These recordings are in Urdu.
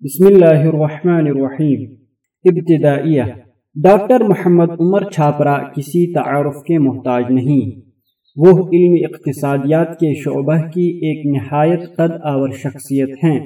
بسم اللہ الرحمن الرحیم ابتدائیہ ڈاکٹر محمد عمر چھاپرا کسی تعارف کے محتاج نہیں۔ وہ علم اقتصادیات کے شعبہ کی ایک نہایت قد آور شخصیت ہیں۔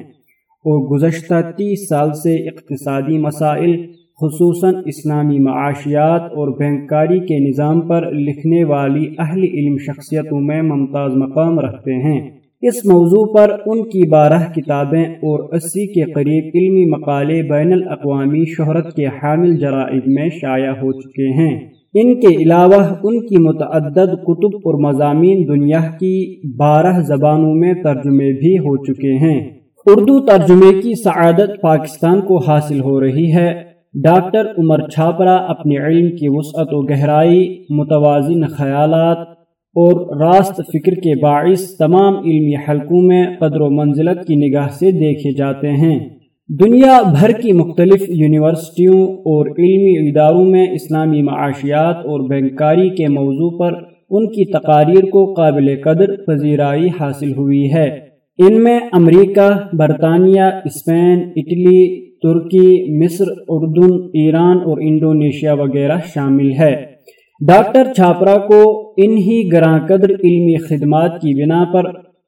اور گزشتہ تیس سال سے اقتصادی مسائل، خصوصاً اسلامی معاشیات اور بینکاری کے نظام پر لکھنے والی اہل علم شخصیتوں میں ممتاز مقام رکھتے ہیں۔ اس موضوع پر ان کی بارہ کتابیں اور اسی کے قریب علمی مقالے بین الاقوامی شہرت کے حامل جرائد میں شائع ہو چکے ہیں۔ ان کے علاوہ ان کی متعدد کتب اور مضامین دنیا کی بارہ زبانوں میں ترجمے بھی ہو چکے ہیں۔ اردو ترجمے کی سعادت پاکستان کو حاصل ہو رہی ہے۔ ڈاکٹر عمر چھاپرا اپنے علم کی وسعت و گہرائی، متوازن خیالات اور راست فکر کے باعث تمام علمی حلقوں میں قدر و منزلت کی نگاہ سے دیکھے جاتے ہیں۔ دنیا بھر کی مختلف یونیورسٹیوں اور علمی اداروں میں اسلامی معاشیات اور بینکاری کے موضوع پر ان کی تقاریر کو قابل قدر پذیرائی حاصل ہوئی ہے۔ ان میں امریکہ، برطانیہ، اسپین، اٹلی، ترکی، مصر، اردن، ایران اور انڈونیشیا وغیرہ شامل ہے۔ ڈاکٹر چھاپرا کو انہی گراں قدر علمی خدمات کی بنا پر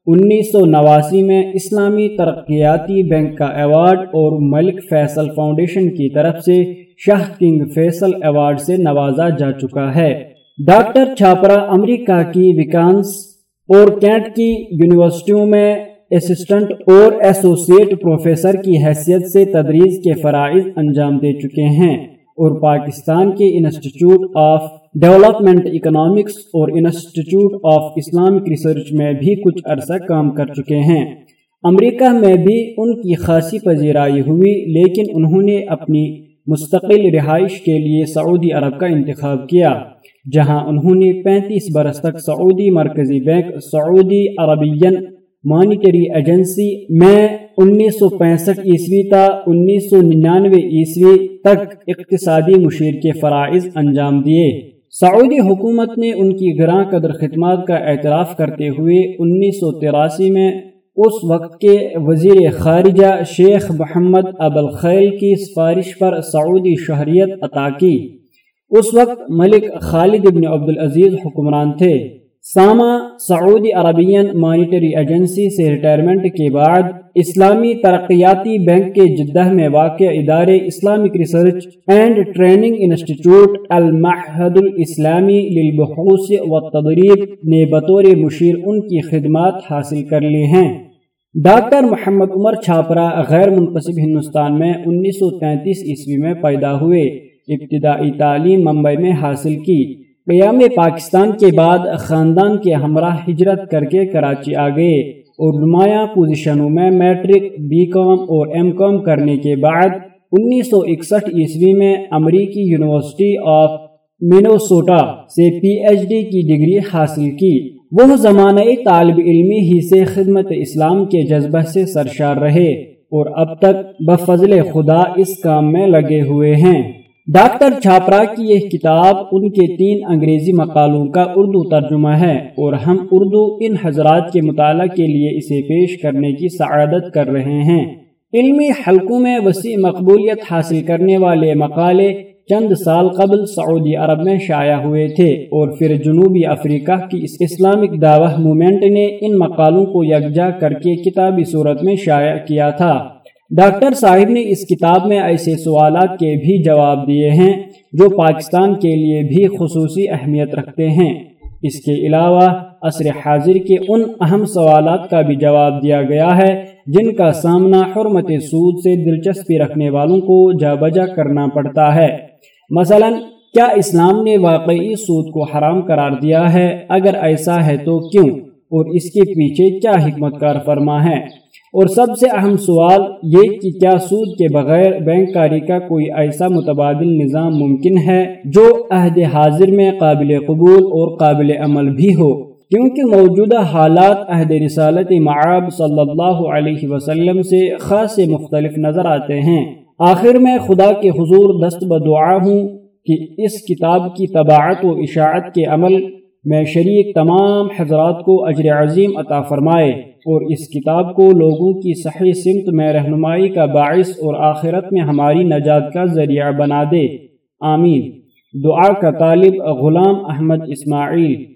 انیس سو نواسی میں اسلامی ترقیاتی بینک کا ایوارڈ اور ملک فیصل فاؤنڈیشن کی طرف سے شاہ کنگ فیصل ایوارڈ سے نوازا جا چکا ہے۔ ڈاکٹر چھاپرا امریکہ کی وکانس اور کینٹ کی یونیورسٹیوں میں اسسٹنٹ اور ایسوسیٹ پروفیسر کی حیثیت سے تدریس کے فرائض انجام دے چکے ہیں اور پاکستان کے انسٹیٹیوٹ آف ڈیولپمنٹ اکنامکس اور انسٹیٹیوٹ آف اسلامک ریسرچ میں بھی کچھ عرصہ کام کر چکے ہیں۔ امریکہ میں بھی ان کی خاصی پذیرائی ہوئی، لیکن انہوں نے اپنی مستقل رہائش کے لیے سعودی عرب کا انتخاب کیا، جہاں انہوں نے پینتیس برس تک سعودی مرکزی bank, Saudi Arabian monetary agency میں انیس سو پینسٹھ عیسوی تا انیس سو ننانوے عیسوی تک اقتصادی مشیر کے فرائض انجام دیے۔ سعودی حکومت نے ان کی گراں قدر خدمات کا اعتراف کرتے ہوئے انیس سو تراسی میں اس وقت کے وزیر خارجہ شیخ محمد ابوالخیل کی سفارش پر سعودی شہریت عطا کی۔ اس وقت ملک خالد ابن عبدالعزیز حکمران تھے۔ ساما سعودی عربین مانیٹری ایجنسی سے ریٹائرمنٹ کے بعد اسلامی ترقیاتی بینک کے جدہ میں واقع ادارے Islamic Research and Training Institute المحد الاسلامی للبحوث و تدریب نے بطور مشیر ان کی خدمات حاصل کر لی ہیں۔ ڈاکٹر محمد عمر چھاپرا غیر منقصب ہندوستان میں انیس سو تینتیس عیسوی میں پیدا ہوئے، ابتدائی تعلیم ممبئی میں حاصل کی۔ قیام پاکستان کے بعد خاندان کے ہمراہ ہجرت کر کے کراچی آ گئے اور نمایاں پوزیشنوں میں میٹرک، بی کام اور ایم کام کرنے کے بعد انیس سو اکسٹھ عیسوی میں امریکی یونیورسٹی آف مینوسوٹا سے پی ایچ ڈی کی ڈگری حاصل کی۔ وہ زمانہ طالب علمی ہی سے خدمت اسلام کے جذبہ سے سرشار رہے اور اب تک بفضل خدا اس کام میں لگے ہوئے ہیں۔ ڈاکٹر چھاپرا کی یہ کتاب ان کے تین انگریزی مقالوں کا اردو ترجمہ ہے اور ہم اردو ان حضرات کے مطالعہ کے لیے اسے پیش کرنے کی سعادت کر رہے ہیں۔ علمی حلقوں میں وسیع مقبولیت حاصل کرنے والے مقالے چند سال قبل سعودی عرب میں شائع ہوئے تھے اور پھر جنوبی افریقہ کی اسلامک دعوہ مومنٹ نے ان مقالوں کو یکجا کر کے کتابی صورت میں شائع کیا تھا۔ ڈاکٹر صاحب نے اس کتاب میں ایسے سوالات کے بھی جواب دیے ہیں جو پاکستان کے لیے بھی خصوصی اہمیت رکھتے ہیں۔ اس کے علاوہ عصر حاضر کے ان اہم سوالات کا بھی جواب دیا گیا ہے جن کا سامنا حرمت سود سے دلچسپی رکھنے والوں کو جا بجا کرنا پڑتا ہے۔ مثلا، کیا اسلام نے واقعی سود کو حرام قرار دیا ہے؟ اگر ایسا ہے تو کیوں؟ اور اس کے پیچھے کیا حکمت کار فرما ہے؟ اور سب سے اہم سوال یہ کہ کیا سود کے بغیر بینک کاری کا کوئی ایسا متبادل نظام ممکن ہے جو عہد حاضر میں قابل قبول اور قابل عمل بھی ہو؟ کیونکہ موجودہ حالات عہد رسالت معاب صلی اللہ علیہ وسلم سے خاص مختلف نظر آتے ہیں۔ آخر میں خدا کے حضور دست بدعا ہوں کہ اس کتاب کی طباعت و اشاعت کے عمل میں شریک تمام حضرات کو اجر عظیم عطا فرمائے اور اس کتاب کو لوگوں کی صحیح سمت میں رہنمائی کا باعث اور آخرت میں ہماری نجات کا ذریعہ بنا دے۔ آمین۔ دعا کا طالب غلام احمد اسماعیل۔